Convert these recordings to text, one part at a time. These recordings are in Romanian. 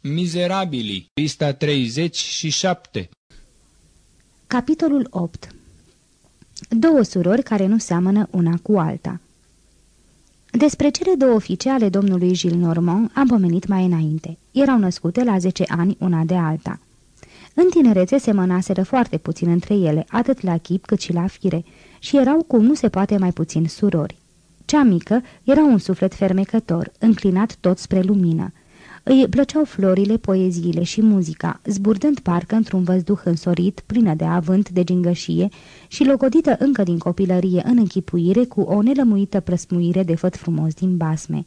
Mizerabili, pista 37 Capitolul 8 Două surori care nu seamănă una cu alta Despre cele două fiice ale domnului Gilles Normand am pomenit mai înainte. Erau născute la 10 ani una de alta. În tinerețe se mănaseră foarte puțin între ele, atât la chip cât și la fire, și erau cum nu se poate mai puțin surori. Cea mică era un suflet fermecător, înclinat tot spre lumină. Îi plăceau florile, poeziile și muzica, zburdând parcă într-un văzduh însorit, plină de avânt, de gingășie și locodită încă din copilărie în închipuire cu o nelămuită prăsmuire de făt frumos din basme.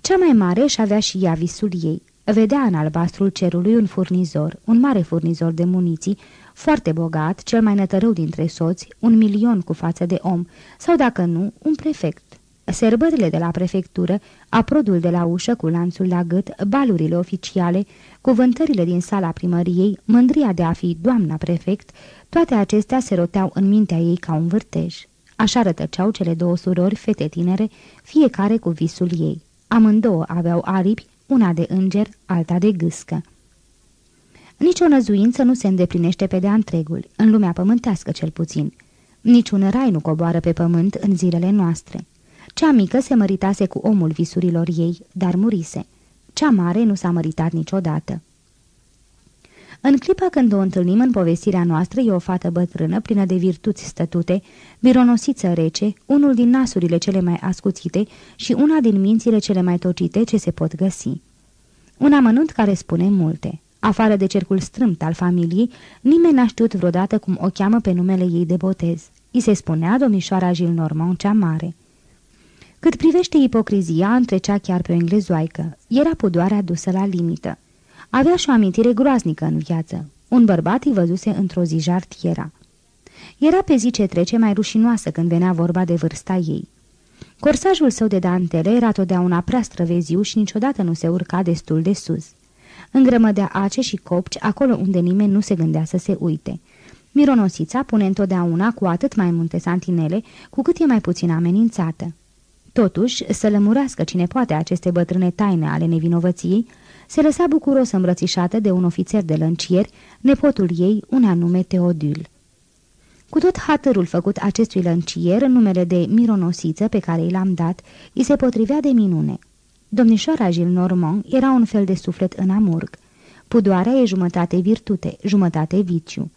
Cea mai mare își avea și ea visul ei. Vedea în albastrul cerului un furnizor, un mare furnizor de muniții, foarte bogat, cel mai nătărău dintre soți, un milion cu față de om, sau dacă nu, un prefect. Serbările de la prefectură, aprodul de la ușă cu lanțul la gât, balurile oficiale, cuvântările din sala primăriei, mândria de a fi doamna prefect, toate acestea se roteau în mintea ei ca un vârtej. Așa rătăceau cele două surori, fete tinere, fiecare cu visul ei. Amândouă aveau aripi, una de înger, alta de gâscă. Nici o năzuință nu se îndeplinește pe de-a întregul, în lumea pământească cel puțin. Niciun rai nu coboară pe pământ în zilele noastre. Cea mică se măritase cu omul visurilor ei, dar murise. Cea mare nu s-a măritat niciodată. În clipa când o întâlnim în povestirea noastră e o fată bătrână, plină de virtuți stătute, bironosiță rece, unul din nasurile cele mai ascuțite și una din mințile cele mai tocite ce se pot găsi. Un amănunt care spune multe. Afară de cercul strâmt al familiei, nimeni n-a știut vreodată cum o cheamă pe numele ei de botez. I se spunea domnișoara Gilles Normand cea mare. Cât privește ipocrizia, întrecea chiar pe o englezoaică. Era pudoarea dusă la limită. Avea și o amintire groaznică în viață. Un bărbat îi văzuse într-o zi jartiera. Era pe zi ce trece mai rușinoasă când venea vorba de vârsta ei. Corsajul său de dantele era totdeauna prea străveziu și niciodată nu se urca destul de sus. Îngrămădea ace și copci acolo unde nimeni nu se gândea să se uite. Mironosița pune întotdeauna cu atât mai multe santinele, cu cât e mai puțin amenințată. Totuși, să lămurească cine poate aceste bătrâne taine ale nevinovăției, se lăsa bucuros îmbrățișată de un ofițer de lăncieri, nepotul ei, un anume Teodul. Cu tot hatărul făcut acestui lăncier, în numele de mironosiță pe care i l-am dat, îi se potrivea de minune. Domnișoara Gilles Normand era un fel de suflet în amurg. Pudoarea e jumătate virtute, jumătate viciu.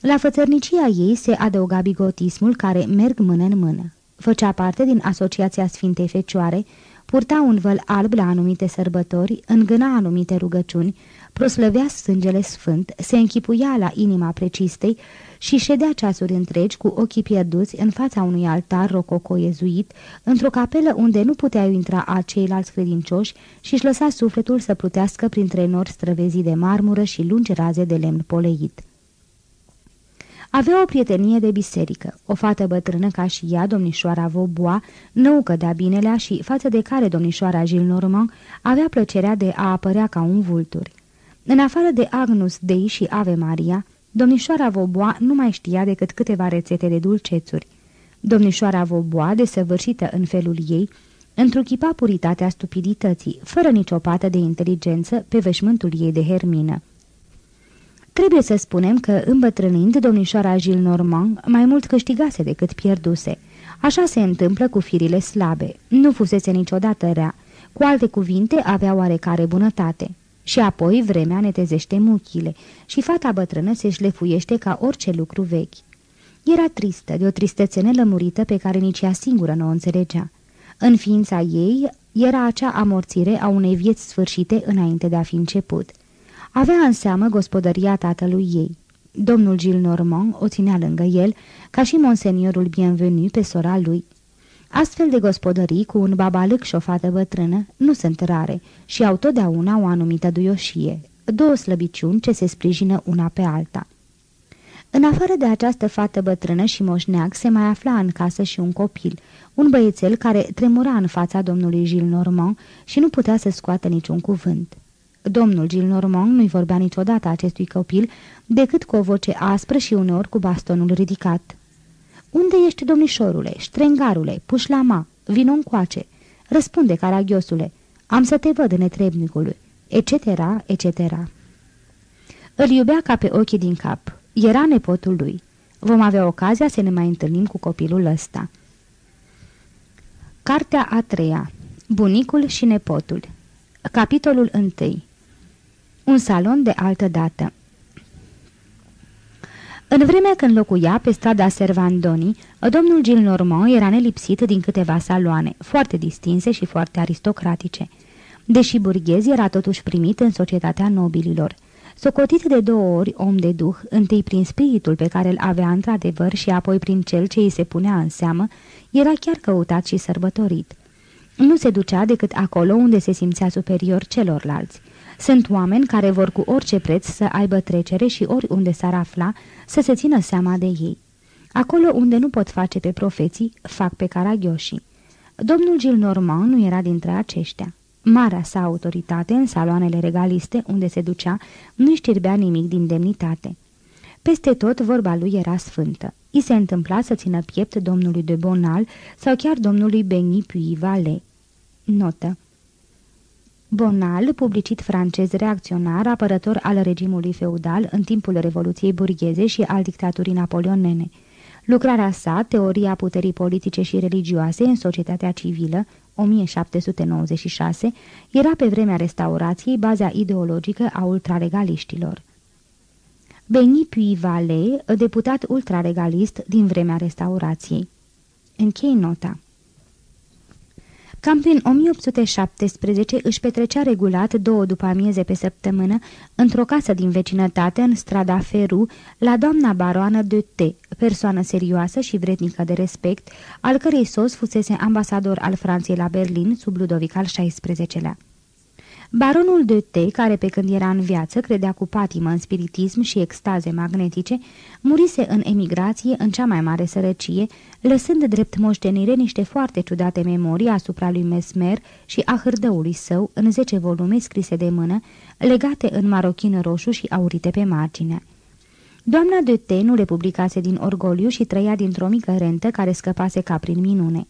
La fățărnicia ei se adăuga bigotismul care merg mână în mână. Făcea parte din Asociația Sfintei Fecioare, purta un văl alb la anumite sărbători, îngâna anumite rugăciuni, proslăvea sângele sfânt, se închipuia la inima precistei și ședea ceasuri întregi cu ochii pierduți în fața unui altar rococo ezuit, într-o capelă unde nu puteau intra a ceilalți credincioși și își lăsa sufletul să plutească printre nori străvezii de marmură și lungi raze de lemn poleit. Avea o prietenie de biserică, o fată bătrână ca și ea, domnișoara Voboa, năucă de-a binelea și față de care domnișoara Gilles Normand avea plăcerea de a apărea ca un vultur. În afară de Agnus Dei și Ave Maria, domnișoara Voboa nu mai știa decât câteva rețete de dulcețuri. Domnișoara Voboa, desăvârșită în felul ei, întruchipa puritatea stupidității, fără nicio pată de inteligență, pe veșmântul ei de hermină. Trebuie să spunem că, îmbătrânind, domnișoara Gilles Normand mai mult câștigase decât pierduse. Așa se întâmplă cu firile slabe. Nu fusese niciodată rea. Cu alte cuvinte, avea oarecare bunătate. Și apoi vremea netezește muchile și fata bătrână se șlefuiește ca orice lucru vechi. Era tristă, de o tristețe nelămurită pe care nici ea singură nu o înțelegea. În ființa ei era acea amorțire a unei vieți sfârșite înainte de a fi început. Avea în seamă gospodăria tatălui ei. Domnul Gilles Normand o ținea lângă el, ca și monseniorul bienvenu pe sora lui. Astfel de gospodării cu un babalâc și o fată bătrână nu sunt rare și au totdeauna o anumită duioșie, două slăbiciuni ce se sprijină una pe alta. În afară de această fată bătrână și moșneac se mai afla în casă și un copil, un băiețel care tremura în fața domnului Gilles Normand și nu putea să scoată niciun cuvânt. Domnul Gilnormand nu-i vorbea niciodată acestui copil decât cu o voce aspră și uneori cu bastonul ridicat. Unde ești, domnișorule, ștrengarule, pușlama, vino încoace? Răspunde, caragiosule, am să te văd, netrebnicule. etc., etc. Îl iubea ca pe ochii din cap. Era nepotul lui. Vom avea ocazia să ne mai întâlnim cu copilul ăsta. Cartea a treia Bunicul și nepotul Capitolul 1 Un salon de altă dată În vremea când locuia pe strada Servandoni, domnul Gilnormand era nelipsit din câteva saloane, foarte distinse și foarte aristocratice. Deși burghez era totuși primit în societatea nobililor. Socotit de două ori om de duh, întâi prin spiritul pe care îl avea într-adevăr și apoi prin cel ce îi se punea în seamă, era chiar căutat și sărbătorit. Nu se ducea decât acolo unde se simțea superior celorlalți. Sunt oameni care vor cu orice preț să aibă trecere și oriunde s-ar afla să se țină seama de ei. Acolo unde nu pot face pe profeții, fac pe caragioșii. Domnul Gilnormand nu era dintre aceștia. Marea sa autoritate în saloanele regaliste unde se ducea nu știrbea nimic din demnitate. Peste tot vorba lui era sfântă. I se întâmpla să țină piept domnului de Bonal sau chiar domnului Beni Puy Vale. Notă Bonal, publicit francez reacționar, apărător al regimului feudal în timpul Revoluției burgheze și al dictaturii napoleonene. Lucrarea sa, Teoria puterii politice și religioase în societatea civilă, 1796, era pe vremea restaurației baza ideologică a ultralegaliștilor. Beni Puy Vale, deputat ultraregalist din vremea restaurației. Închei nota. Cam prin 1817 își petrecea regulat două după amieze pe săptămână într-o casă din vecinătate, în strada Feru, la doamna baroană de T, persoană serioasă și vrednică de respect, al cărei sos fusese ambasador al Franței la Berlin sub Ludovic al XVI-lea. Baronul de T, care pe când era în viață credea cu patimă în spiritism și extaze magnetice, murise în emigrație în cea mai mare sărăcie, lăsând drept moștenire niște foarte ciudate memorii asupra lui Mesmer și a hârdăului său în zece volume scrise de mână, legate în marochin roșu și aurite pe margine. Doamna de T nu le publicase din orgoliu și trăia dintr-o mică rentă care scăpase ca prin minune.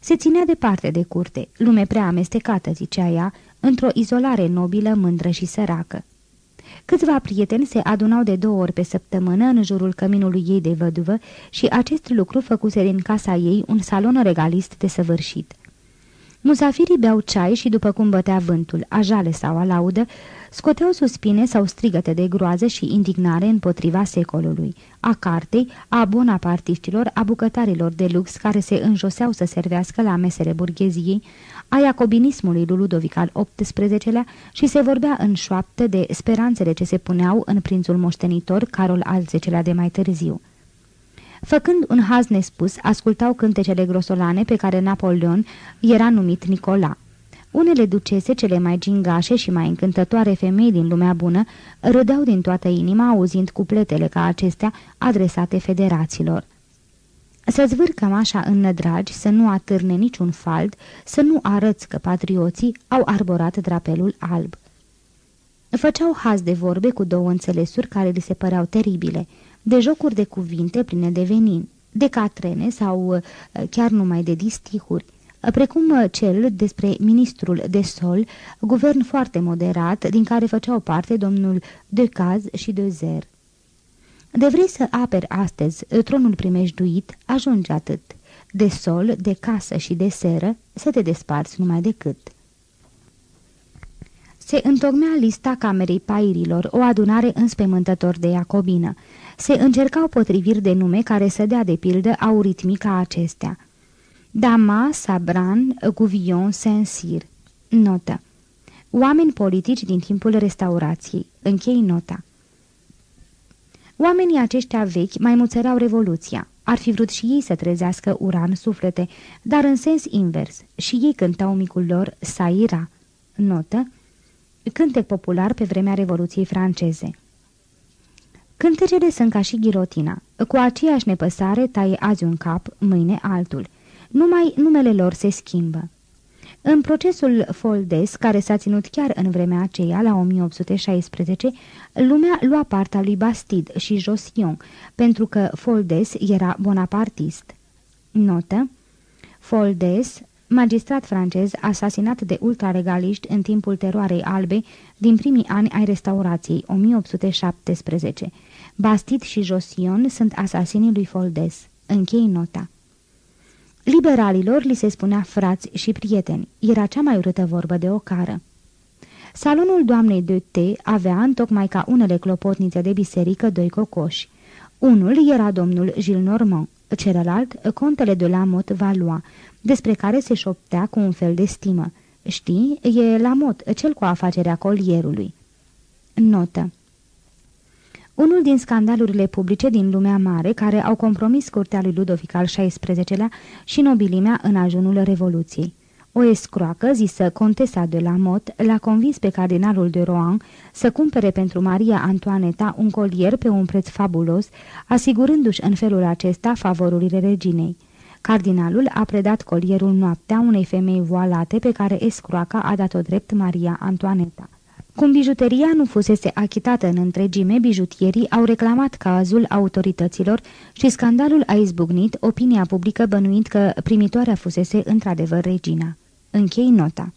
Se ținea departe de curte, lume prea amestecată, zicea ea, într-o izolare nobilă, mândră și săracă. Câțiva prieteni se adunau de două ori pe săptămână în jurul căminului ei de văduvă și acest lucru făcuse din casa ei un salon regalist de săvârșit. Musafirii beau ceai și după cum bătea vântul, a jale sau a laudă, scoteau suspine sau strigăte de groază și indignare împotriva secolului, a cartei, a bonapartiștilor, a bucătarilor de lux care se înjoseau să servească la mesele burgheziei, a iacobinismului lui Ludovic al XVIII-lea și se vorbea în șoaptă de speranțele ce se puneau în prințul moștenitor Carol al X-lea de mai târziu. Făcând un haz nespus, ascultau cântecele grosolane pe care Napoleon era numit Nicola. Unele ducese, cele mai gingașe și mai încântătoare femei din lumea bună, râdeau din toată inima auzind cupletele ca acestea adresate federațiilor. Să zvârcăm așa în nădragi, să nu atârne niciun fald, să nu arăți că patrioții au arborat drapelul alb. Făceau haz de vorbe cu două înțelesuri care li se păreau teribile, de jocuri de cuvinte pline de venin, de catrene sau uh, chiar numai de distihuri, precum uh, cel despre ministrul de sol, guvern foarte moderat, din care făceau parte domnul de Caz și de Zer. De vrei să aperi astăzi tronul primejduit, ajunge atât. De sol, de casă și de seră, să te desparți numai decât. Se întocmea lista camerei pairilor, o adunare înspemântător de Iacobină. Se încercau potriviri de nume care să dea de pildă auritmica acestea. Dama, Sabran, Gouvion, Saint-Cyr. Notă. Oameni politici din timpul restaurației. Închei nota. Oamenii aceștia vechi mai muțărau revoluția. Ar fi vrut și ei să trezească uran suflete, dar în sens invers. Și ei cântau micul lor Saira. Notă. Cântec popular pe vremea Revoluției franceze. Cântecele sunt ca și ghirotina. Cu aceeași nepăsare taie azi un cap, mâine altul. Numai numele lor se schimbă. În procesul Foldes, care s-a ținut chiar în vremea aceea, la 1816, lumea lua partea lui Bastid și Josion, pentru că Foldes era bonapartist. Notă Foldes, magistrat francez asasinat de ultraregaliști în timpul teroarei albe din primii ani ai restaurației, 1817. Bastit și Josion sunt asasinii lui Foldes. Închei nota. Liberalilor li se spunea frați și prieteni. Era cea mai urâtă vorbă de o cară. Salonul doamnei de T avea, întocmai ca unele clopotnițe de biserică, doi cocoși. Unul era domnul Gilles Normand, celălalt, contele de la Mot Valois, despre care se șoptea cu un fel de stimă. Știi, e la Mot, cel cu afacerea colierului. Notă unul din scandalurile publice din lumea mare care au compromis curtea lui Ludovic al XVI-lea și nobilimea în ajunul Revoluției. O escroacă, zisă Contesa de la Mot, l-a convins pe cardinalul de Rohan să cumpere pentru Maria Antoaneta un colier pe un preț fabulos, asigurându-și în felul acesta favorurile reginei. Cardinalul a predat colierul noaptea unei femei voalate pe care escroaca a dat-o drept Maria Antoaneta. Cum bijuteria nu fusese achitată în întregime, bijutierii au reclamat cazul autorităților și scandalul a izbucnit, opinia publică bănuind că primitoarea fusese într-adevăr regina. Închei nota.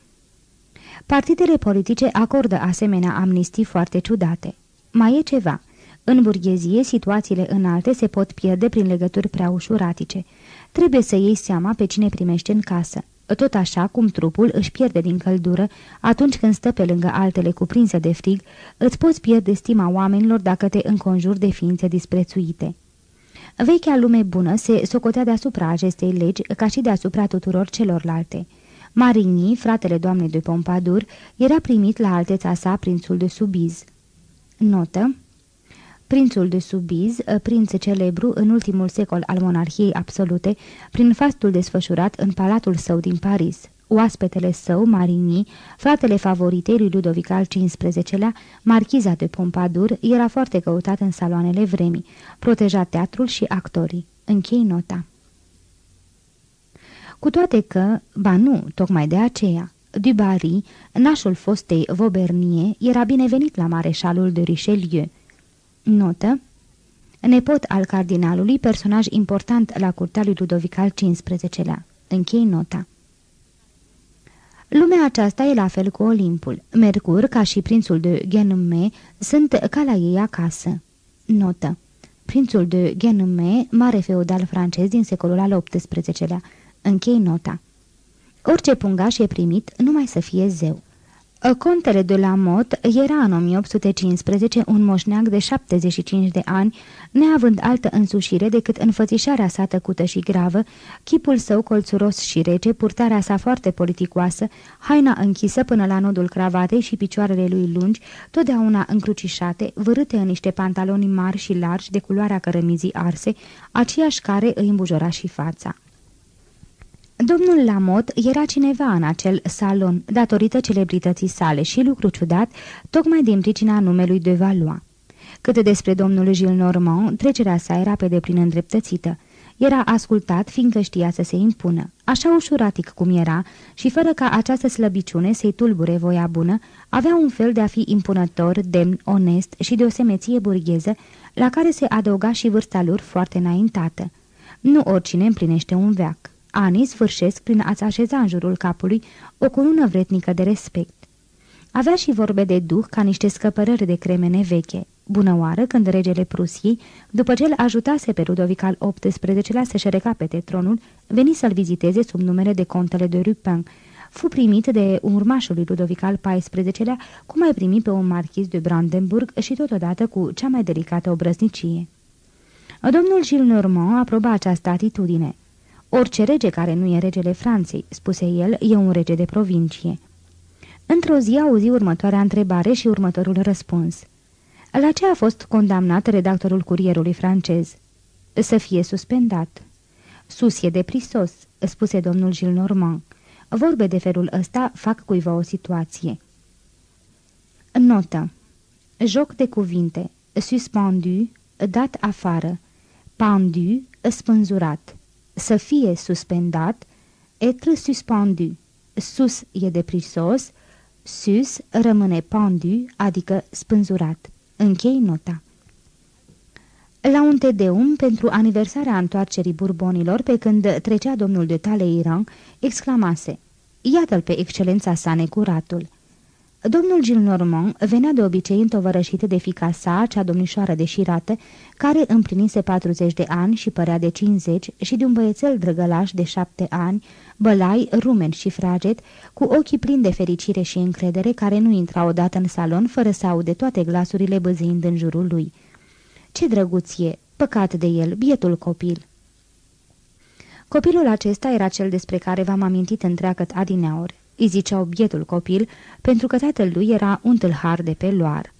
Partidele politice acordă asemenea amnistii foarte ciudate. Mai e ceva. În burghezie, situațiile înalte se pot pierde prin legături prea ușuratice. Trebuie să iei seama pe cine primește în casă. Tot așa cum trupul își pierde din căldură atunci când stă pe lângă altele cuprinse de frig, îți poți pierde stima oamenilor dacă te înconjuri de ființe disprețuite. Vechea lume bună se socotea deasupra acestei legi ca și deasupra tuturor celorlalte. Marigny, fratele doamnei de Pompadour, era primit la alteța sa prințul de Subiz. Notă Prințul de Subiz, prinț celebru în ultimul secol al monarhiei absolute, prin fastul desfășurat în palatul său din Paris. Oaspetele său, Marigny, fratele favoritei lui Ludovic al XV-lea, marchiza de Pompadour, era foarte căutat în saloanele vremii, proteja teatrul și actorii. Închei nota. Cu toate că, ba nu, tocmai de aceea, Dubarry, nașul fostei Vaubernier, era binevenit la mareșalul de Richelieu. Notă Nepot al cardinalului, personaj important la curtea lui Ludovic al XV-lea. Închei nota. Lumea aceasta e la fel cu Olimpul. Mercur, ca și prințul de Genume, sunt ca la ei acasă. Notă Prințul de Genume, mare feudal francez din secolul al XVIII-lea. Închei nota. Orice pungaș e primit numai să fie zeu. Contele de la Mot era în 1815 un moșneag de 75 de ani, neavând altă însușire decât înfățișarea sa tăcută și gravă, chipul său colțuros și rece, purtarea sa foarte politicoasă, haina închisă până la nodul cravatei și picioarele lui lungi, totdeauna încrucișate, vârâte în niște pantaloni mari și largi de culoarea cărămizii arse, aceeași care îi îmbujora și fața. Domnul Lamot era cineva în acel salon, datorită celebrității sale și, lucru ciudat, tocmai din pricina numelui de Valois. Cât despre domnul Gilles Normand, trecerea sa era pe deplin îndreptățită. Era ascultat, fiindcă știa să se impună. Așa ușuratic cum era și fără ca această slăbiciune să-i tulbure voia bună, avea un fel de a fi impunător, demn, onest și de o semeție burgheză, la care se adăuga și vârsta lor foarte înaintată. Nu oricine împlinește un veac. Anii sfârșesc prin a-ți așeza în jurul capului o cunună vretnică de respect. Avea și vorbe de duh ca niște scăpărări de cremene veche. Bună oară când regele Prusiei, după ce îl ajutase pe Ludovic al XVIII-lea să-și recapete tronul, veni să-l viziteze sub numele de contele de Rupin. Fu primit de urmașul lui Ludovic al XIV-lea, cum ai primi pe un marchis de Brandenburg și totodată cu cea mai delicată obrăznicie. Domnul Gilles Normand aproba această atitudine. Orice rege care nu e regele Franței, spuse el, e un rege de provincie. Într-o zi auzi următoarea întrebare și următorul răspuns. La ce a fost condamnat redactorul curierului francez? Să fie suspendat. Sus e de prisos, spuse domnul Gilles Normand. Vorbe de felul ăsta fac cuiva o situație. Notă. Joc de cuvinte. Suspendu, dat afară. Pendu, spânzurat să fie suspendat, être suspendu. Sus e de prisos, sus rămâne pendu, adică spânzurat. Închei nota. La un tedeum pentru aniversarea întoarcerii burbonilor, pe când trecea domnul de Talleyrand, exclamase, Iată-l pe excelența sa necuratul!" Domnul Gilnormand venea de obicei întovărășit de fica sa, cea domnișoară deșirată, care împlinise 40 de ani și părea de 50 și de un băiețel drăgălaș de șapte ani, bălai, rumen și fraget, cu ochii plini de fericire și încredere, care nu intra odată în salon fără să aude toate glasurile băzind în jurul lui. Ce drăguț e! Păcat de el, bietul copil!" Copilul acesta era cel despre care v-am amintit întreagăt adineauri îi ziceau bietul copil, pentru că tatăl lui era un tâlhar de pe luar.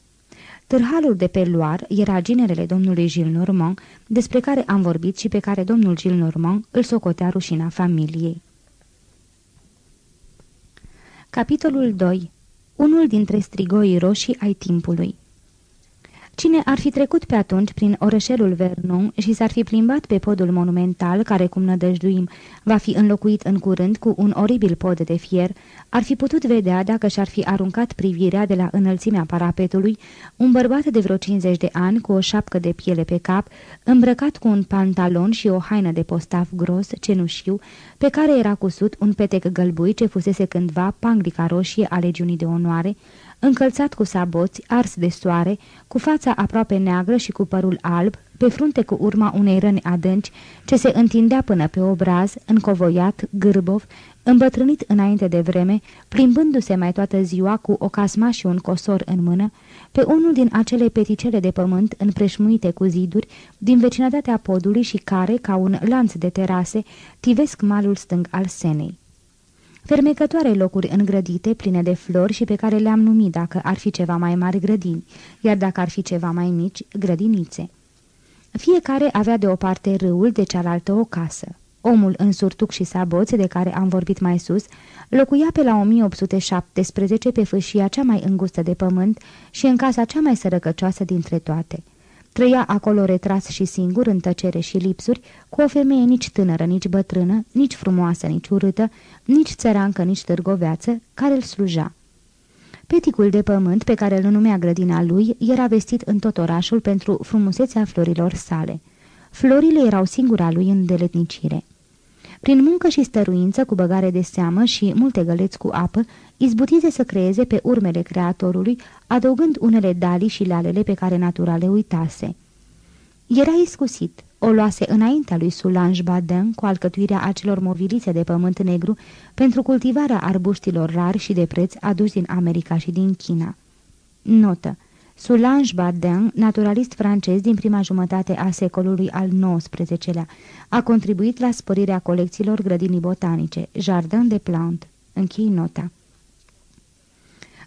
Târhalul de pe luar era ginerele domnului Gilles Normand, despre care am vorbit și pe care domnul Gilles Normand îl socotea rușina familiei. Capitolul 2. Unul dintre strigoii roșii ai timpului Cine ar fi trecut pe atunci prin orășelul Vernon și s-ar fi plimbat pe podul monumental, care, cum nădăjduim, va fi înlocuit în curând cu un oribil pod de fier, ar fi putut vedea, dacă și-ar fi aruncat privirea de la înălțimea parapetului, un bărbat de vreo 50 de ani, cu o șapcă de piele pe cap, îmbrăcat cu un pantalon și o haină de postav gros, cenușiu, pe care era cusut un petec gălbui ce fusese cândva panglica roșie a legiunii de onoare, încălțat cu saboți, ars de soare, cu fața aproape neagră și cu părul alb, pe frunte cu urma unei răni adânci, ce se întindea până pe obraz, încovoiat, gârbov, îmbătrânit înainte de vreme, plimbându-se mai toată ziua cu o casma și un cosor în mână, pe unul din acele peticele de pământ înpreșmuite cu ziduri, din vecinătatea podului și care, ca un lanț de terase, tivesc malul stâng al senei fermecătoare locuri îngrădite, pline de flori și pe care le-am numit dacă ar fi ceva mai mari grădini, iar dacă ar fi ceva mai mici, grădinițe. Fiecare avea de o parte râul, de cealaltă o casă. Omul în surtuc și saboțe, de care am vorbit mai sus, locuia pe la 1817 pe fâșia cea mai îngustă de pământ și în casa cea mai sărăcăcioasă dintre toate. Trăia acolo retras și singur, în tăcere și lipsuri, cu o femeie nici tânără, nici bătrână, nici frumoasă, nici urâtă, nici țărancă, nici târgoveață, care îl sluja. Peticul de pământ, pe care îl numea grădina lui, era vestit în tot orașul pentru frumusețea florilor sale. Florile erau singura lui îndeletnicire. Prin muncă și stăruință, cu băgare de seamă și multe găleți cu apă, izbutise să creeze pe urmele creatorului, adăugând unele dalii și lalele pe care natura le uitase. Era iscusit, o luase înaintea lui Solange Badin cu alcătuirea acelor movilițe de pământ negru pentru cultivarea arbuștilor rari și de preț aduși din America și din China. Notă Solange Badin, naturalist francez din prima jumătate a secolului al XIX-lea, a contribuit la sporirea colecțiilor grădinii botanice, Jardin de Plantes. Închei nota.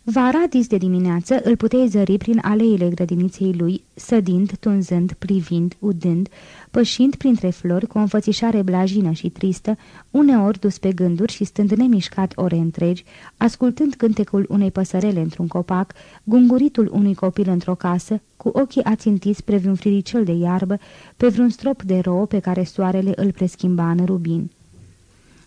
Vara, dis de dimineață, îl puteai zări prin aleile grădiniței lui, sădind, tunzând, privind, udând, pășind printre flori cu o înfățișare blajină și tristă, uneori dus pe gânduri și stând nemișcat ore întregi, ascultând cântecul unei păsărele într-un copac, gunguritul unui copil într-o casă, cu ochii ațintiți spre vreun fliricel de iarbă, pe vreun strop de rouă pe care soarele îl preschimba în rubin.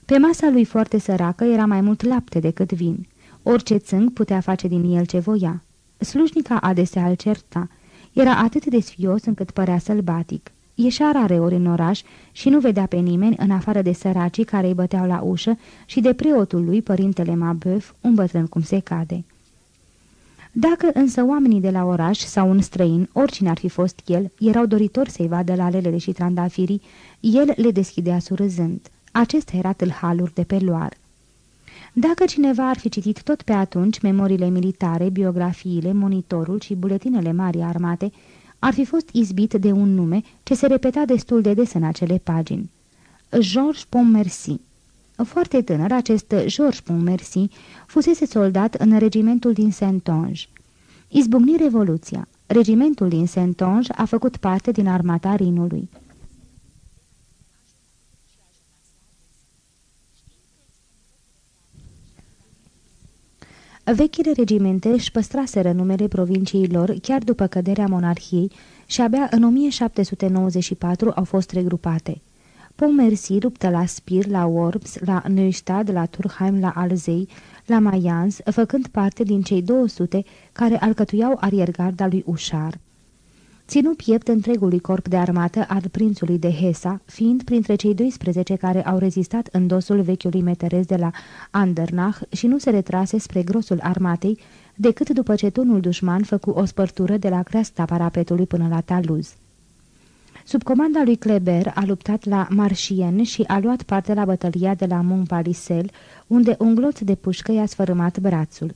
Pe masa lui foarte săracă era mai mult lapte decât vin. Orice țâng putea face din el ce voia. Slujnica adesea îl certa. Era atât de sfios încât părea sălbatic. Ieșea rare ori în oraș și nu vedea pe nimeni în afară de săracii care îi băteau la ușă și de preotul lui, părintele Mabeuf, un bătrân cum se cade. Dacă însă oamenii de la oraș sau un străin, oricine ar fi fost el, erau doritori să-i vadă la lelele și trandafirii, el le deschidea surâzând. Acesta era tâlhalul de pe luar. Dacă cineva ar fi citit tot pe atunci memoriile militare, biografiile, monitorul și buletinele mari armate, ar fi fost izbit de un nume ce se repeta destul de des în acele pagini. Georges Pontmercy Foarte tânăr, acest Georges Pontmercy fusese soldat în regimentul din Saint-Onge. Izbucni Revoluția. Regimentul din Saint-Onge a făcut parte din armata Rinului. Vechile regimente își păstraseră numele provinciilor chiar după căderea monarhiei și abia în 1794 au fost regrupate. Pontmercy luptă la Spir, la Worms, la Neustadt, la Turheim, la Alzey, la Mayans, făcând parte din cei 200 care alcătuiau ariergarda lui Ușar. Ținu piept întregului corp de armată al prințului de Hesa, fiind printre cei 12 care au rezistat în dosul vechiului meterez de la Andernach și nu se retrase spre grosul armatei, decât după ce tunul dușman făcu o spărtură de la creasta parapetului până la Taluz. Sub comanda lui Kleber a luptat la Marșien și a luat parte la bătălia de la Montpalisel, unde un glot de pușcă i-a sfărâmat brațul.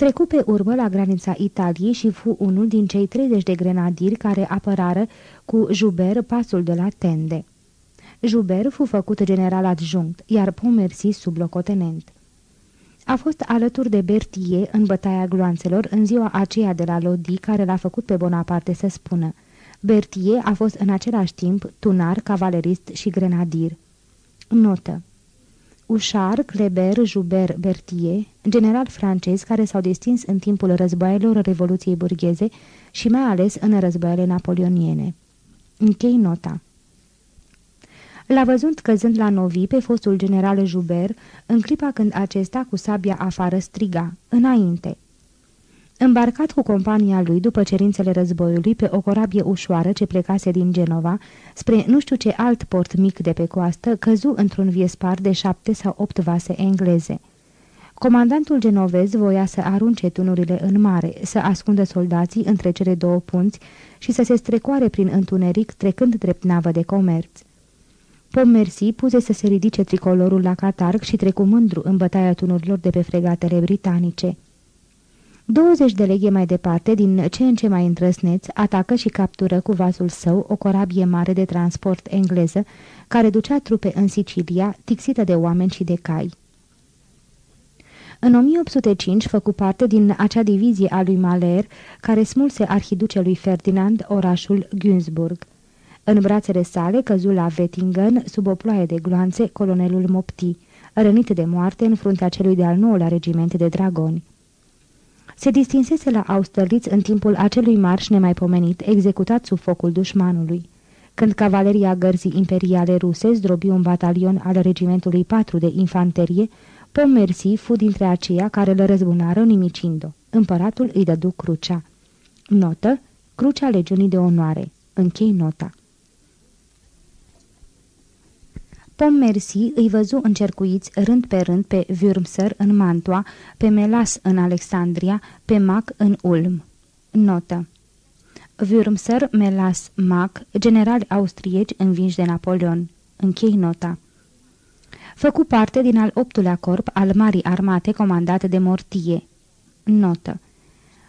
Trecu pe urmă la granița Italiei și fu unul din cei 30 de grenadiri care apărară cu Juber pasul de la Tende. Juber fu făcut general adjunct, iar Pomersi sublocotenent. A fost alături de Bertie în bătaia gloanțelor în ziua aceea de la Lodi care l-a făcut pe Bonaparte să spună Bertie a fost în același timp tunar, cavalerist și grenadier. Notă Ușar, Kleber, Joubert, Berthier, general francez care s-au distins în timpul războaielor Revoluției burgheze și mai ales în războaiele napoleoniene. Închei nota. L-a văzut căzând la novi pe fostul general Joubert în clipa când acesta cu sabia afară striga, înainte. Îmbarcat cu compania lui după cerințele războiului pe o corabie ușoară ce plecase din Genova, spre nu știu ce alt port mic de pe coastă, căzu într-un viespar de șapte sau opt vase engleze. Comandantul genovez voia să arunce tunurile în mare, să ascundă soldații între cele două punți și să se strecoare prin întuneric trecând drept navă de comerț. Pomersi puse să se ridice tricolorul la catarg și trecu mândru în bătaia tunurilor de pe fregatele britanice. 20 de leghe mai departe, din ce în ce mai întrăsneț, atacă și captură cu vasul său o corabie mare de transport engleză, care ducea trupe în Sicilia, tixită de oameni și de cai. În 1805 făcu parte din acea divizie a lui Maler, care smulse arhiducelui Ferdinand orașul Günzburg. În brațele sale căzul la Wettingen, sub o ploaie de gloanțe, colonelul Mopti, rănit de moarte în fruntea celui de-al nouălea regiment de dragoni se distinsese la Austerlitz în timpul acelui marș nemaipomenit, executat sub focul dușmanului. Când cavaleria gărzii imperiale ruse zdrobi un batalion al regimentului 4 de infanterie, Pomersi fu dintre aceia care le răzbunară nimicind-o. Împăratul îi dădu crucea. Notă. Crucea legiunii de onoare. Închei nota. Mersi îi văzu încercuiți rând pe rând pe Würmser în Mantua, pe Melas în Alexandria, pe Mac în Ulm. Notă Würmser, Melas, Mac, generali austrieci învinși de Napoleon. Închei nota. Făcu parte din al optulea corp al Marii Armate comandat de Mortie. Notă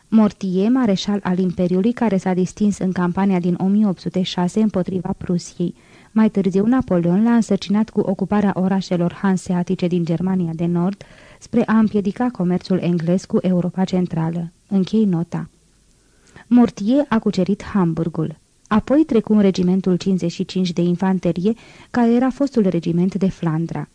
Mortie, mareșal al Imperiului care s-a distins în campania din 1806 împotriva Prusiei. Mai târziu, Napoleon l-a însărcinat cu ocuparea orașelor hanseatice din Germania de Nord spre a împiedica comerțul englez cu Europa Centrală. Închei nota. Mortier a cucerit Hamburgul. Apoi trecu în regimentul 55 de infanterie, care era fostul regiment de Flandra.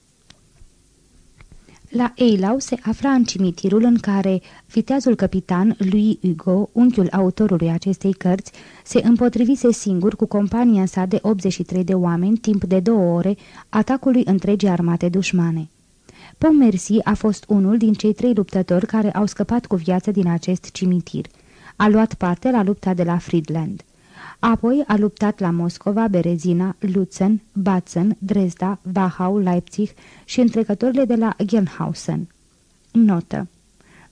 La Eilau se afla în cimitirul în care viteazul capitan lui Hugo, unchiul autorului acestei cărți, se împotrivise singur cu compania sa de 83 de oameni timp de două ore atacului întregii armate dușmane. Pomersi a fost unul din cei trei luptători care au scăpat cu viață din acest cimitir. A luat parte la lupta de la Friedland. Apoi a luptat la Moscova, Berezina, Lutzen, Batzen, Dresda, Wachau, Leipzig și întrecătorile de la Gelnhausen. Notă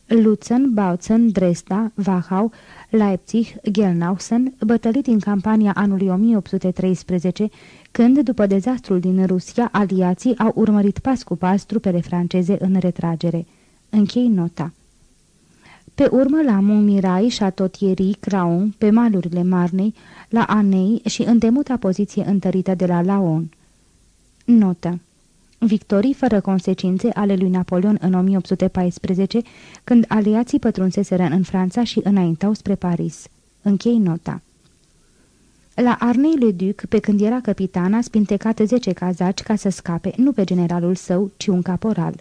Lutzen, Bautzen, Dresda, Wachau, Leipzig, Gelnhausen, bătălit în campania anului 1813, când, după dezastrul din Rusia, aliații au urmărit pas cu pas trupele franceze în retragere. Închei nota. Pe urmă la Montmirai, Chateau-Thierry, Craon, pe malurile Marnei, la Anei și în temuta poziție întărită de la Laon. Notă Victorii fără consecințe ale lui Napoleon în 1814, când aliații pătrunseseră în Franța și înaintau spre Paris. Închei nota. La Arnei le Duc, pe când era capitan, a spintecat zece cazaci ca să scape, nu pe generalul său, ci un caporal.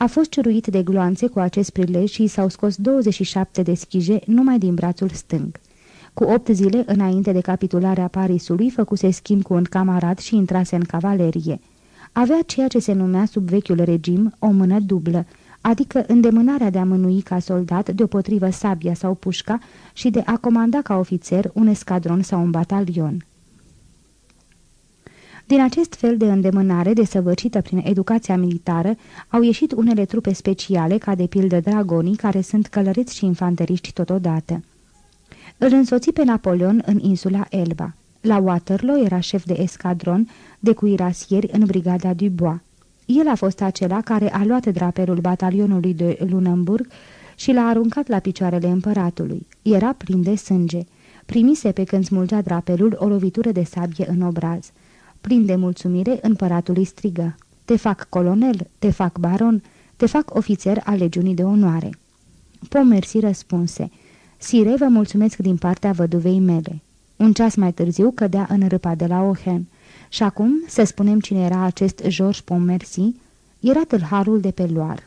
A fost ciuruit de gloanțe cu acest prilej și s-au scos 27 de schije numai din brațul stâng. Cu opt zile înainte de capitularea Parisului, făcuse schimb cu un camarad și intrase în cavalerie. Avea ceea ce se numea sub vechiul regim o mână dublă, adică îndemânarea de a mânui ca soldat deopotrivă sabia sau pușca și de a comanda ca ofițer un escadron sau un batalion. Din acest fel de îndemânare desăvârșită prin educația militară au ieșit unele trupe speciale, ca de pildă dragonii, care sunt călăreți și infanteriști totodată. Îl însoți pe Napoleon în insula Elba. La Waterloo era șef de escadron de cuirasieri în brigada Dubois. El a fost acela care a luat drapelul batalionului de Lunenburg și l-a aruncat la picioarele împăratului. Era plin de sânge. Primise pe când smulgea drapelul o lovitură de sabie în obraz. Plin de mulțumire, împăratului strigă. Te fac colonel, te fac baron, te fac ofițer al legiunii de onoare. Pomersi răspunse. Sire, vă mulțumesc din partea văduvei mele. Un ceas mai târziu cădea în râpa de la Ohen. Și acum, să spunem cine era acest Georges Pomersi, era tâlharul de pe luar.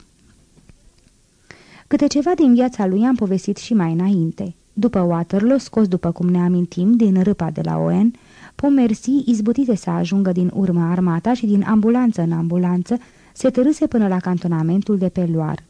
Câte ceva din viața lui am povestit și mai înainte. După Waterloo, scos după cum ne amintim din râpa de la Oen, Pomersi izbutise să ajungă din urmă armata și din ambulanță în ambulanță se târâse până la cantonamentul de pe luar.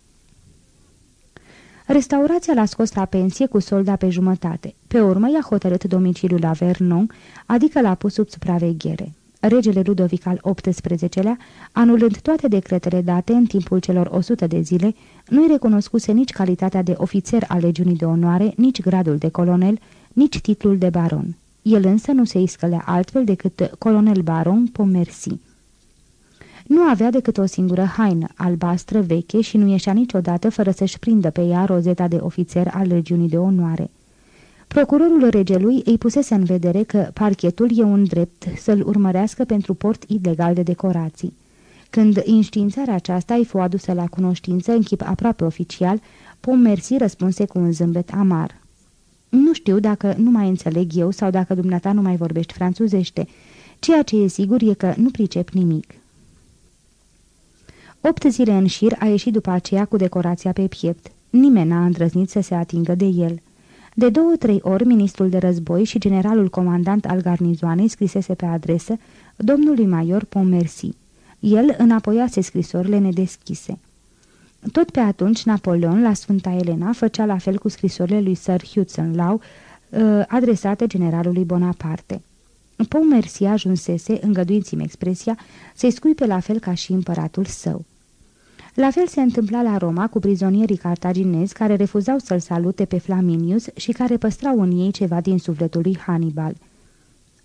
Restaurația l-a scos la pensie cu solda pe jumătate. Pe urmă i-a hotărât domiciliul la Vernon, adică l-a pus sub supraveghere. Regele Ludovic al XVIII-lea, anulând toate decretele date în timpul celor 100 de zile, nu-i recunoscuse nici calitatea de ofițer al legiunii de onoare, nici gradul de colonel, nici titlul de baron. El însă nu se iscălea altfel decât colonel baron Pomersi. Nu avea decât o singură haină, albastră, veche și nu ieșea niciodată fără să-și prindă pe ea rozeta de ofițer al regiunii de onoare. Procurorul regelui îi pusese în vedere că parchetul e un drept să-l urmărească pentru port ilegal de decorații. Când înștiințarea aceasta îi fu adusă la cunoștință în chip aproape oficial, Pomersi răspunse cu un zâmbet amar. Nu știu dacă nu mai înțeleg eu sau dacă dumneata nu mai vorbești franțuzește. Ceea ce e sigur e că nu pricep nimic. Opt zile în șir a ieșit după aceea cu decorația pe piept. Nimeni n-a îndrăznit să se atingă de el. De două-trei ori, ministrul de război și generalul comandant al garnizoanei scrisese pe adresă domnului major Pomersi. El înapoiase scrisorile nedeschise. Tot pe atunci, Napoleon, la Sfânta Elena, făcea la fel cu scrisorile lui Sir Hudson Law, uh, adresate generalului Bonaparte. Pomersi ajunsese, îngăduinți-mi expresia, să-i scuipe la fel ca și împăratul său. La fel se întâmpla la Roma cu prizonierii cartaginezi care refuzau să-l salute pe Flaminius și care păstrau în ei ceva din sufletul lui Hannibal.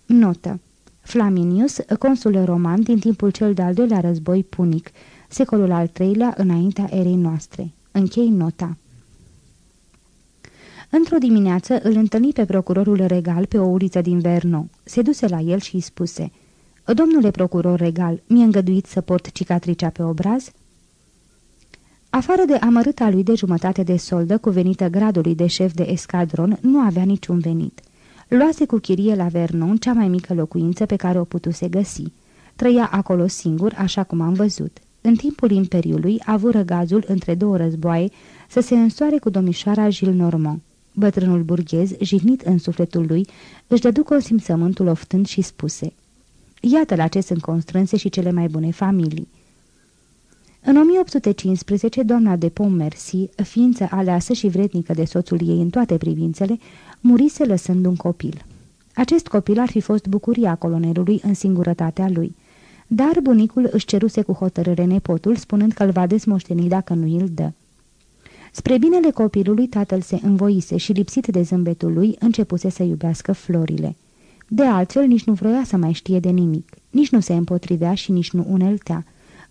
Notă Flaminius, consul roman din timpul cel de-al doilea război punic, secolul al treilea înaintea erei noastre. Închei nota. Într-o dimineață îl întâlni pe procurorul regal pe o uliță din Vernon. Se duse la el și îi spuse Domnule procuror regal, mi-e îngăduit să port cicatricea pe obraz?" Afară de amărâta lui de jumătate de soldă cuvenită gradului de șef de escadron, nu avea niciun venit. Luase cu chirie la Vernon cea mai mică locuință pe care o putuse găsi. Trăia acolo singur, așa cum am văzut. În timpul Imperiului avut răgazul între două războaie să se însoare cu domnișoara Gilles Normand. Bătrânul burghez, jignit în sufletul lui, își dădu consimțământul oftând și spuse Iată la ce sunt constrânse și cele mai bune familii. În 1815, doamna de Pontmercy, ființă aleasă și vrednică de soțul ei în toate privințele, murise lăsând un copil. Acest copil ar fi fost bucuria colonelului în singurătatea lui. Dar bunicul își ceruse cu hotărâre nepotul, spunând că îl va desmoșteni dacă nu îl dă. Spre binele copilului, tatăl se învoise și, lipsit de zâmbetul lui, începuse să iubească florile. De altfel, nici nu vroia să mai știe de nimic, nici nu se împotrivea și nici nu uneltea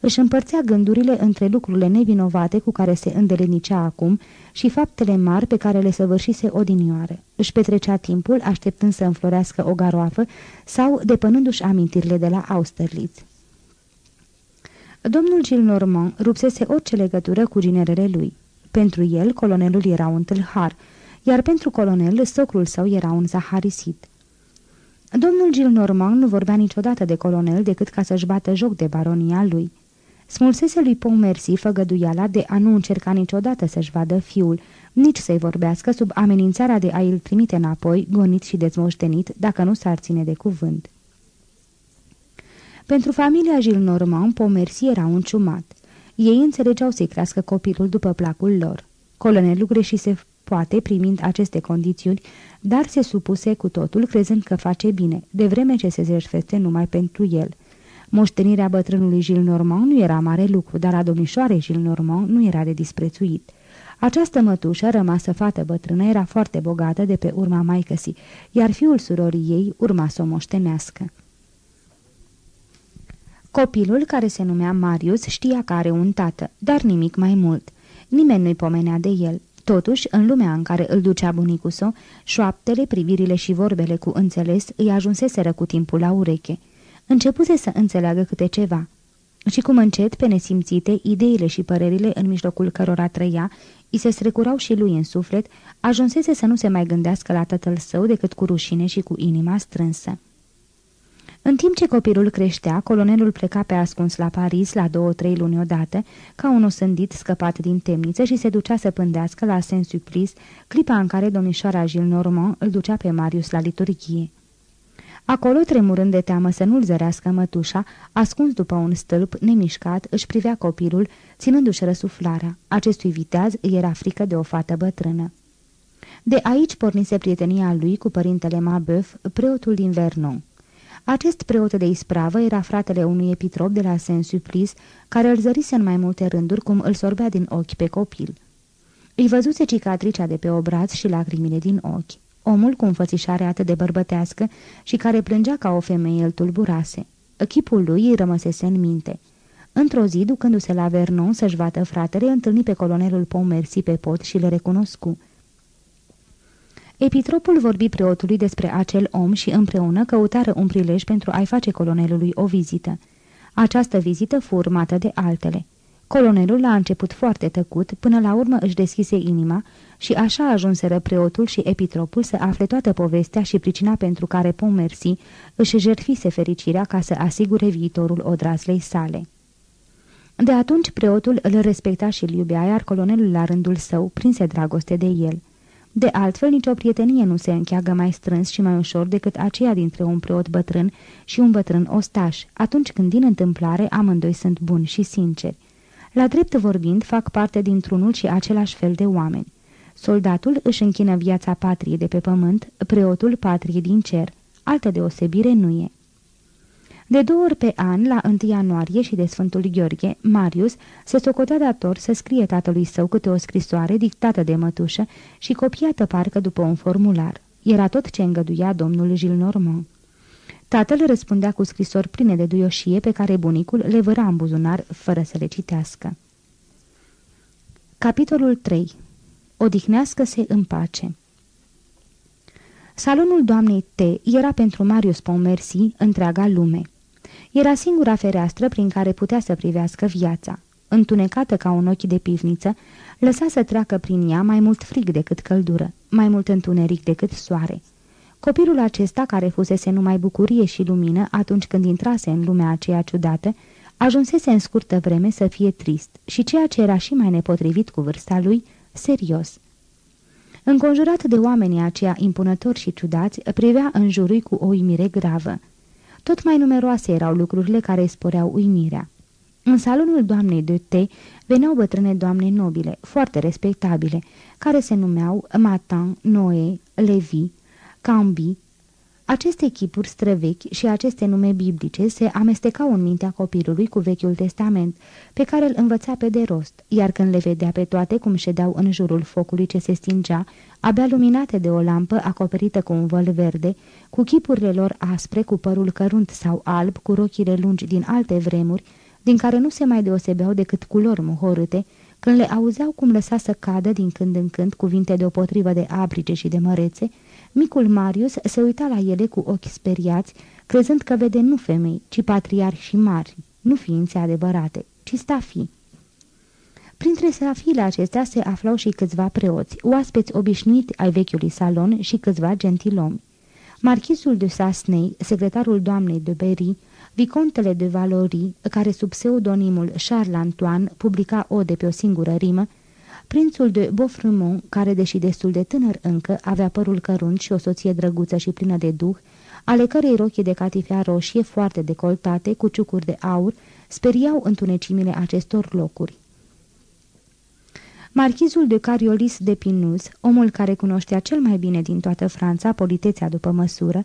își împărțea gândurile între lucrurile nevinovate cu care se îndelenicea acum și faptele mari pe care le săvârșise odinioare. Își petrecea timpul așteptând să înflorească o garoafă sau depănându-și amintirile de la Austerlitz. Domnul Gilnormand rupsese orice legătură cu ginerele lui. Pentru el, colonelul era un tâlhar, iar pentru colonel, socrul său era un zaharisit. Domnul Gilnormand nu vorbea niciodată de colonel decât ca să-și bată joc de baronia lui. Smulsese lui Pontmercy făgăduiala de a nu încerca niciodată să-și vadă fiul, nici să-i vorbească sub amenințarea de a îl trimite înapoi, gonit și dezmoștenit, dacă nu s-ar ține de cuvânt. Pentru familia Gilles Normand, Pomersi era un ciumat. Ei înțelegeau să-i crească copilul după placul lor. Colonelul greșise poate primind aceste condiții, dar se supuse cu totul crezând că face bine, de vreme ce se zerfeste numai pentru el. Moștenirea bătrânului Gilles Normand nu era mare lucru, dar a domnișoarei Gilles Normand nu era de disprețuit. Această mătușă, rămasă fată bătrână, era foarte bogată de pe urma maicăsii, iar fiul surorii ei urma să o moștenească. Copilul, care se numea Marius, știa că are un tată, dar nimic mai mult. Nimeni nu-i pomenea de el. Totuși, în lumea în care îl ducea bunicul său, șoaptele, privirile și vorbele cu înțeles îi ajunseseră cu timpul la ureche. Începuse să înțeleagă câte ceva. Și cum încet, pe nesimțite, ideile și părerile în mijlocul cărora trăia, îi se strecurau și lui în suflet, ajunsese să nu se mai gândească la tatăl său decât cu rușine și cu inima strânsă. În timp ce copilul creștea, colonelul pleca pe ascuns la Paris la două-trei luni odată, ca un osândit scăpat din temniță și se ducea să pândească la Saint-Supplice, clipa în care domnișoara Gilles Normand îl ducea pe Marius la liturghie. Acolo, tremurând de teamă să nu-l zărească mătușa, ascuns după un stâlp, nemișcat, își privea copilul, ținându-și răsuflarea. Acestui viteaz îi era frică de o fată bătrână. De aici pornise prietenia lui cu părintele Mabeuf, preotul din Vernon. Acest preot de ispravă era fratele unui epitrop de la Saint-Supplice, care îl zărise în mai multe rânduri cum îl sorbea din ochi pe copil. Îi văzuse cicatricea de pe obraz și lacrimile din ochi. Omul cu înfățișare atât de bărbătească și care plângea ca o femeie îl tulburase. Chipul lui îi rămăsese în minte. Într-o zi, ducându-se la Vernon să-și vată fratele, întâlni pe colonelul Pomersi pe pot și le recunoscu. Epitropul vorbi preotului despre acel om și împreună căutară un prilej pentru a-i face colonelului o vizită. Această vizită fu urmată de altele. Colonelul a început foarte tăcut, până la urmă își deschise inima și așa ajunseră preotul și epitropul să afle toată povestea și pricina pentru care Pomersi își jertfise fericirea ca să asigure viitorul odraslei sale. De atunci preotul îl respecta și îl iubea, iar colonelul la rândul său prinse dragoste de el. De altfel, nicio prietenie nu se încheagă mai strâns și mai ușor decât aceea dintre un preot bătrân și un bătrân ostaș, atunci când din întâmplare amândoi sunt buni și sinceri. La drept vorbind, fac parte dintr-unul și același fel de oameni. Soldatul își închină viața patriei de pe pământ, preotul patriei din cer. Altă deosebire nu e. De două ori pe an, la 1 ianuarie și de Sfântul Gheorghe, Marius se socotea dator să scrie tatălui său câte o scrisoare dictată de mătușă și copiată parcă după un formular. Era tot ce îngăduia domnul Gilles Normand. Tatăl răspundea cu scrisori pline de duioșie pe care bunicul le văra în buzunar fără să le citească. Capitolul 3. Odihnească-se în pace Salonul doamnei T era pentru Marius Pomersi întreaga lume. Era singura fereastră prin care putea să privească viața. Întunecată ca un ochi de pivniță, lăsa să treacă prin ea mai mult frig decât căldură, mai mult întuneric decât soare. Copilul acesta, care fusese numai bucurie și lumină atunci când intrase în lumea aceea ciudată, ajunsese în scurtă vreme să fie trist și ceea ce era și mai nepotrivit cu vârsta lui, serios. Înconjurat de oamenii aceia impunători și ciudați, privea în jurul cu o uimire gravă. Tot mai numeroase erau lucrurile care îi sporeau uimirea. În salonul doamnei de T veneau bătrâne doamne nobile, foarte respectabile, care se numeau Matan, Noe, Levi, Cambi. Aceste chipuri străvechi și aceste nume biblice se amestecau în mintea copilului cu Vechiul Testament, pe care îl învăța pe de rost, iar când le vedea pe toate cum ședeau în jurul focului ce se stingea, abia luminate de o lampă acoperită cu un văl verde, cu chipurile lor aspre, cu părul cărunt sau alb, cu rochile lungi din alte vremuri, din care nu se mai deosebeau decât culori muhorâte, când le auzeau cum lăsa să cadă din când în când cuvinte deopotrivă de abrige și de mărețe, micul Marius se uita la ele cu ochi speriați, crezând că vede nu femei, ci patriarhi și mari, nu ființe adevărate, ci stafii. Printre serafiile acestea se aflau și câțiva preoți, oaspeți obișnuiți ai vechiului salon și câțiva gentilomi. Marchisul de Sasnei, secretarul doamnei de Berry, vicontele de Valori, care sub pseudonimul Charles Antoine publica ode pe o singură rimă, prințul de Beaufremont, care, deși destul de tânăr încă, avea părul cărunt și o soție drăguță și plină de duh, ale cărei rochii de catifea roșie foarte decoltate, cu ciucuri de aur, speriau întunecimile acestor locuri. Marchizul de Cariolis de Pinuz, omul care cunoștea cel mai bine din toată Franța politețea după măsură,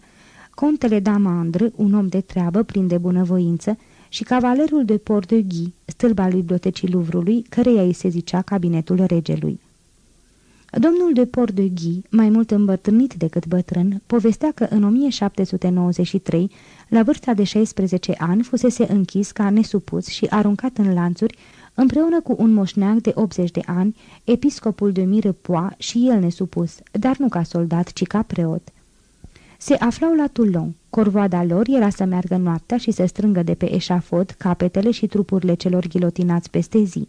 contele d'Amandre, un om de treabă plin de bunăvoință, și cavalerul de Port de Ghi, stâlba lui bibliotecii Luvrului, căreia îi se zicea cabinetul regelui. Domnul de Port de Ghi, mai mult îmbătrânit decât bătrân, povestea că în 1793, la vârsta de 16 ani, fusese închis ca nesupus și aruncat în lanțuri, împreună cu un moșneag de 80 de ani, episcopul de Mirepoix și el nesupus, dar nu ca soldat, ci ca preot. Se aflau la Toulon. Corvoada lor era să meargă noaptea și să strângă de pe eșafod capetele și trupurile celor ghilotinați peste zi.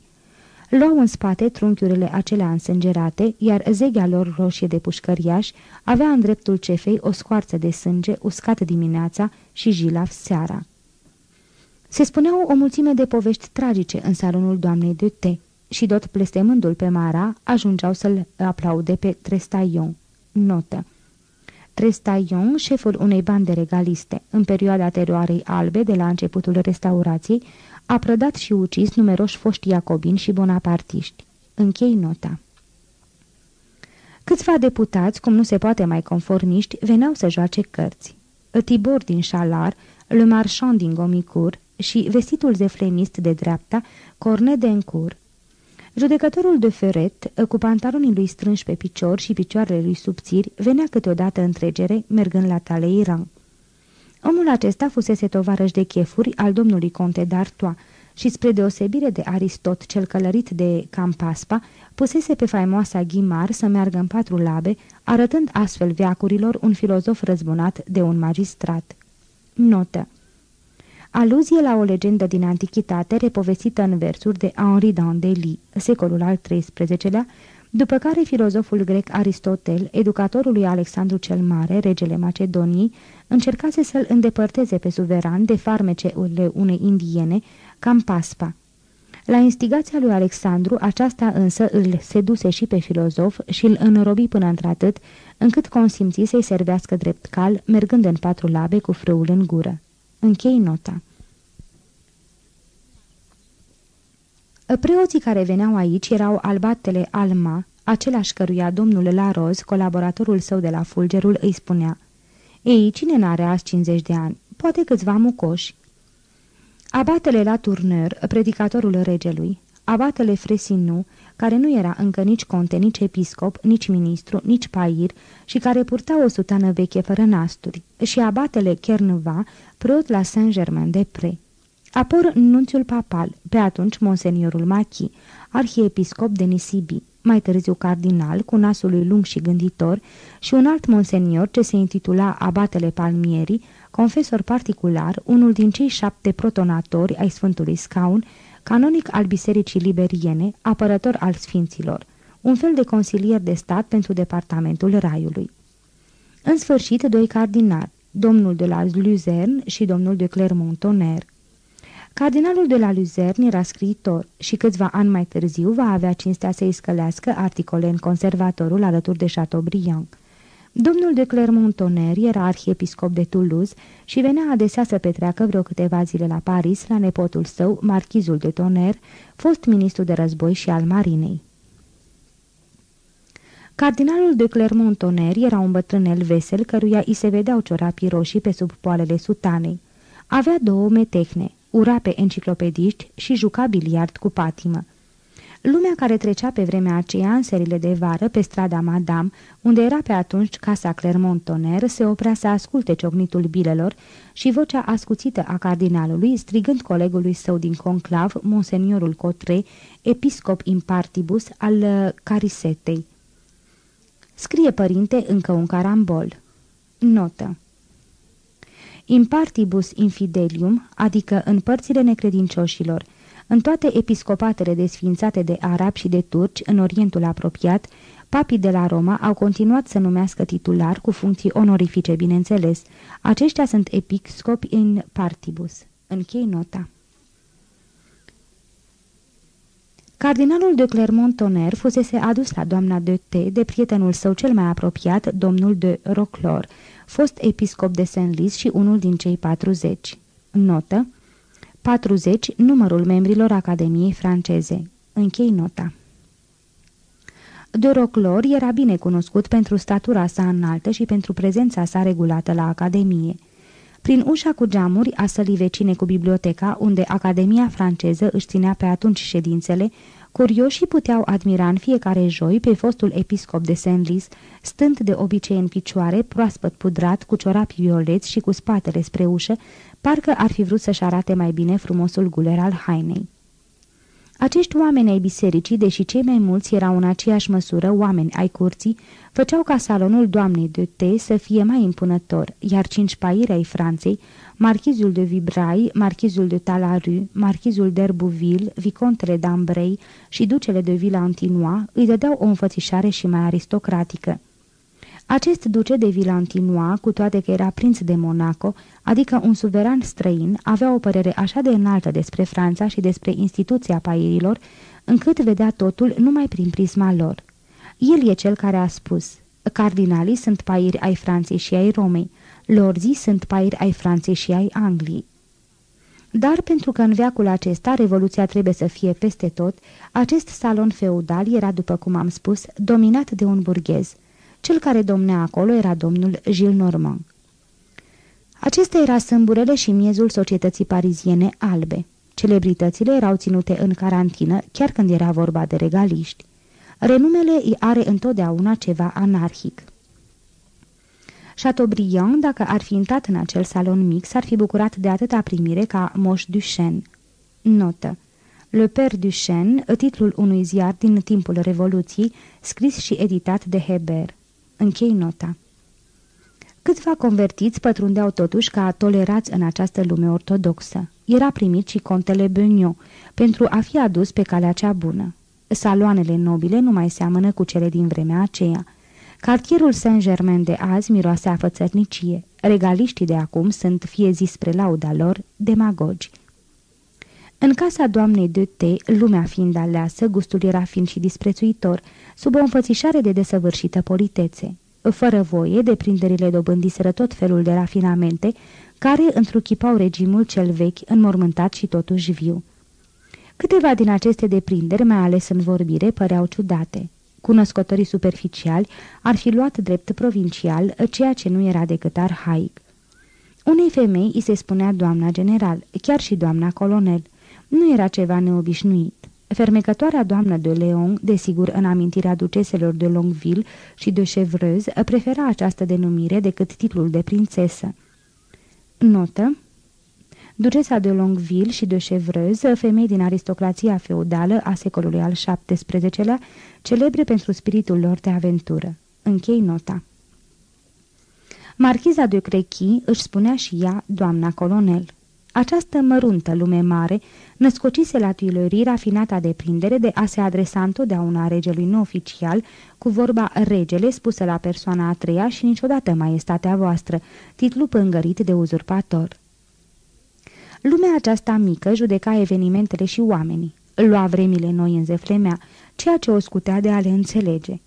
Luau în spate trunchiurile acelea însângerate, iar zeghea lor roșie de pușcăriaș avea în dreptul cefei o scoarță de sânge uscată dimineața și jilaf seara. Se spuneau o mulțime de povești tragice în salonul doamnei de T și tot plestemându-l pe Mara ajungeau să-l aplaude pe Trestaion. Notă Trestaion, șeful unei bande regaliste, în perioada teroarei albe de la începutul restaurației, a prădat și ucis numeroși foști iacobini și bonapartiști. Închei nota. Câțiva deputați, cum nu se poate mai conformiști, veneau să joace cărți. Tibor din Șalar, Le Marchand din Gomicur și vestitul zeflemist de dreapta, Corne de Încur. Judecătorul de Feret, cu pantalonii lui strânși pe picior și picioarele lui subțiri, venea câteodată în trecere, mergând la Taleiran. Omul acesta fusese tovarăș de chefuri al domnului conte d'Artois și, spre deosebire de Aristot, cel călărit de Campaspa, pusese pe faimoasa Ghimar să meargă în patru labe, arătând astfel veacurilor un filozof răzbunat de un magistrat. Notă Aluzie la o legendă din antichitate repovestită în versuri de Henri d'Andely, secolul al XIII-lea, după care filozoful grec Aristotel, educatorul lui Alexandru cel Mare, regele Macedoniei, încercase să-l îndepărteze pe suveran de farmecele unei indiene, Campaspa. La instigația lui Alexandru, aceasta însă îl seduse și pe filozof și îl înrobi până într-atât, încât consimți să-i servească drept cal, mergând în patru labe cu frâul în gură. Închei nota. Preoții care veneau aici erau albatele Alma, același căruia domnul Laroz, colaboratorul său de la Fulgerul, îi spunea Ei, cine n-are azi 50 de ani? Poate câțiva mucoși. Abatele la turnăr, predicatorul regelui, abatele Fresinu, care nu era încă nici conte, nici episcop, nici ministru, nici pair și care purta o sutană veche fără nasturi, și abatele Chernva, preot la Saint-Germain-de-Pré. Apor nunțiul papal, pe atunci monseniorul Machi, arhiepiscop de Nisibi, mai târziu cardinal, cu nasul lui lung și gânditor, și un alt monsenior ce se intitula Abatele Palmierii, confesor particular, unul din cei șapte protonatori ai Sfântului Scaun, canonic al Bisericii Liberiene, apărător al Sfinților, un fel de consilier de stat pentru departamentul Raiului. În sfârșit, doi cardinali, domnul de la Luzern și domnul de Clermont-Tonnerre. Cardinalul de la Luzern era scriitor și câțiva ani mai târziu va avea cinstea să-i scălească articole în conservatorul alături de Chateaubriand. Domnul de Clermont-Tonnerre era arhiepiscop de Toulouse și venea adesea să petreacă vreo câteva zile la Paris la nepotul său, marchizul de Tonnerre, fost ministru de război și al marinei. Cardinalul de Clermont-Tonnerre era un bătrânel vesel căruia îi se vedeau ciorapii roșii pe sub poalele sutanei. Avea două metehne, ura pe enciclopediști și juca biliard cu patimă. Lumea care trecea pe vremea aceea în serile de vară pe strada Madame, unde era pe atunci casa Clermont-Tonnerre, se oprea să asculte ciocnitul bilelor și vocea ascuțită a cardinalului, strigând colegului său din conclav, monseniorul Cotre, episcop impartibus al uh, Carisetei. Scrie părinte încă un carambol. Notă Impartibus infidelium, adică în părțile necredincioșilor, în toate episcopatele desfințate de arabi și de turci în Orientul apropiat, papii de la Roma au continuat să numească titular cu funcții onorifice, bineînțeles. Aceștia sunt episcopi în partibus. Închei nota. Cardinalul de Clermont-Tonnerre fusese adus la doamna de T de prietenul său cel mai apropiat, domnul de Roclor, fost episcop de Saint-Lys și unul din cei 40. Notă 40. Numărul membrilor Academiei franceze. Închei nota. De Roclor era bine cunoscut pentru statura sa înaltă și pentru prezența sa regulată la Academie. Prin ușa cu geamuri a sălii vecine cu biblioteca, unde Academia franceză își ținea pe atunci ședințele, curioșii puteau admira în fiecare joi pe fostul episcop de Saint-Lys, stând de obicei în picioare, proaspăt pudrat, cu ciorapi violeți și cu spatele spre ușă, parcă ar fi vrut să-și arate mai bine frumosul guler al hainei. Acești oameni ai bisericii, deși cei mai mulți erau în aceeași măsură oameni ai curții, făceau ca salonul doamnei de T să fie mai impunător, iar cinci pairi ai Franței, marchizul de Vibray, marchizul de Talaru, marchizul d'Herbuville, vicontele d'Ambrei și ducele de Villa îi dădeau o înfățișare și mai aristocratică. Acest duce de Villantinois, cu toate că era prinț de Monaco, adică un suveran străin, avea o părere așa de înaltă despre Franța și despre instituția pairilor, încât vedea totul numai prin prisma lor. El e cel care a spus, cardinalii sunt pairi ai Franței și ai Romei, lorzii sunt pairi ai Franței și ai Angliei. Dar pentru că în veacul acesta revoluția trebuie să fie peste tot, acest salon feudal era, după cum am spus, dominat de un burghez, cel care domnea acolo era domnul Gilles Normand. Acesta era sâmburele și miezul societății pariziene albe. Celebritățile erau ținute în carantină, chiar când era vorba de regaliști. Renumele îi are întotdeauna ceva anarhic. Chateaubriand, dacă ar fi intrat în acel salon mic, s-ar fi bucurat de atâta primire ca Moș Duchesne. Notă Le Père Duchesne, titlul unui ziar din timpul Revoluției, scris și editat de Hebert. Închei nota. Câțiva convertiți pătrundeau totuși ca tolerați în această lume ortodoxă. Era primit și contele Beugnot pentru a fi adus pe calea cea bună. Saloanele nobile nu mai seamănă cu cele din vremea aceea. Cartierul Saint-Germain de azi miroase a fățărnicie. Regaliștii de acum sunt, fie zis spre lauda lor, demagogi. În casa doamnei de T, lumea fiind aleasă, gustul era fin și disprețuitor, sub o înfățișare de desăvârșită politețe. Fără voie, deprinderile dobândiseră tot felul de rafinamente, care întruchipau regimul cel vechi, înmormântat și totuși viu. Câteva din aceste deprinderi, mai ales în vorbire, păreau ciudate. Cunoscătorii superficiali ar fi luat drept provincial ceea ce nu era decât arhaic. Unei femei îi se spunea doamna general, chiar și doamna colonel. Nu era ceva neobișnuit. Fermecătoarea doamnă de Leon, desigur în amintirea duceselor de Longueville și de Chevreuse, prefera această denumire decât titlul de prințesă. Notă Ducesa de Longueville și de Chevreuse, femei din aristocrația feudală a secolului al XVII-lea, celebre pentru spiritul lor de aventură. Închei nota. Marchiza de Crequi își spunea și ea, doamna colonel. Această măruntă lume mare născocise la Tuileries rafinata deprindere de a se adresa întotdeauna regelui neoficial cu vorba regele spusă la persoana a treia și niciodată maestatea voastră, titlu pângărit de uzurpator. Lumea aceasta mică judeca evenimentele și oamenii, lua vremile noi în zeflemea, ceea ce o scutea de a le înțelege.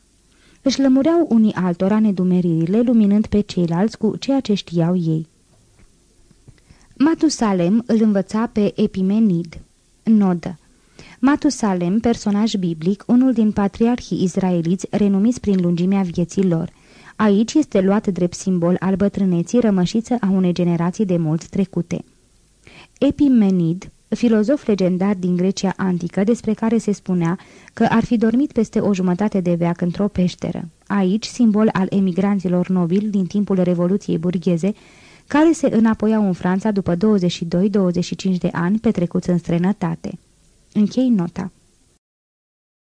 Își lămureau unii altora nedumeririle, luminând pe ceilalți cu ceea ce știau ei. Matusalem îl învăța pe Epimenid. Nodă Matusalem, personaj biblic, unul din patriarhii izraeliți renumiți prin lungimea vieții lor. Aici este luat drept simbol al bătrâneții rămășiță a unei generații de mult trecute. Epimenid, filozof legendar din Grecia antică, despre care se spunea că ar fi dormit peste o jumătate de veac într-o peșteră. Aici, simbol al emigranților nobili din timpul Revoluției burgheze, care se înapoiau în Franța după 22-25 de ani petrecuți în străinătate. Închei nota.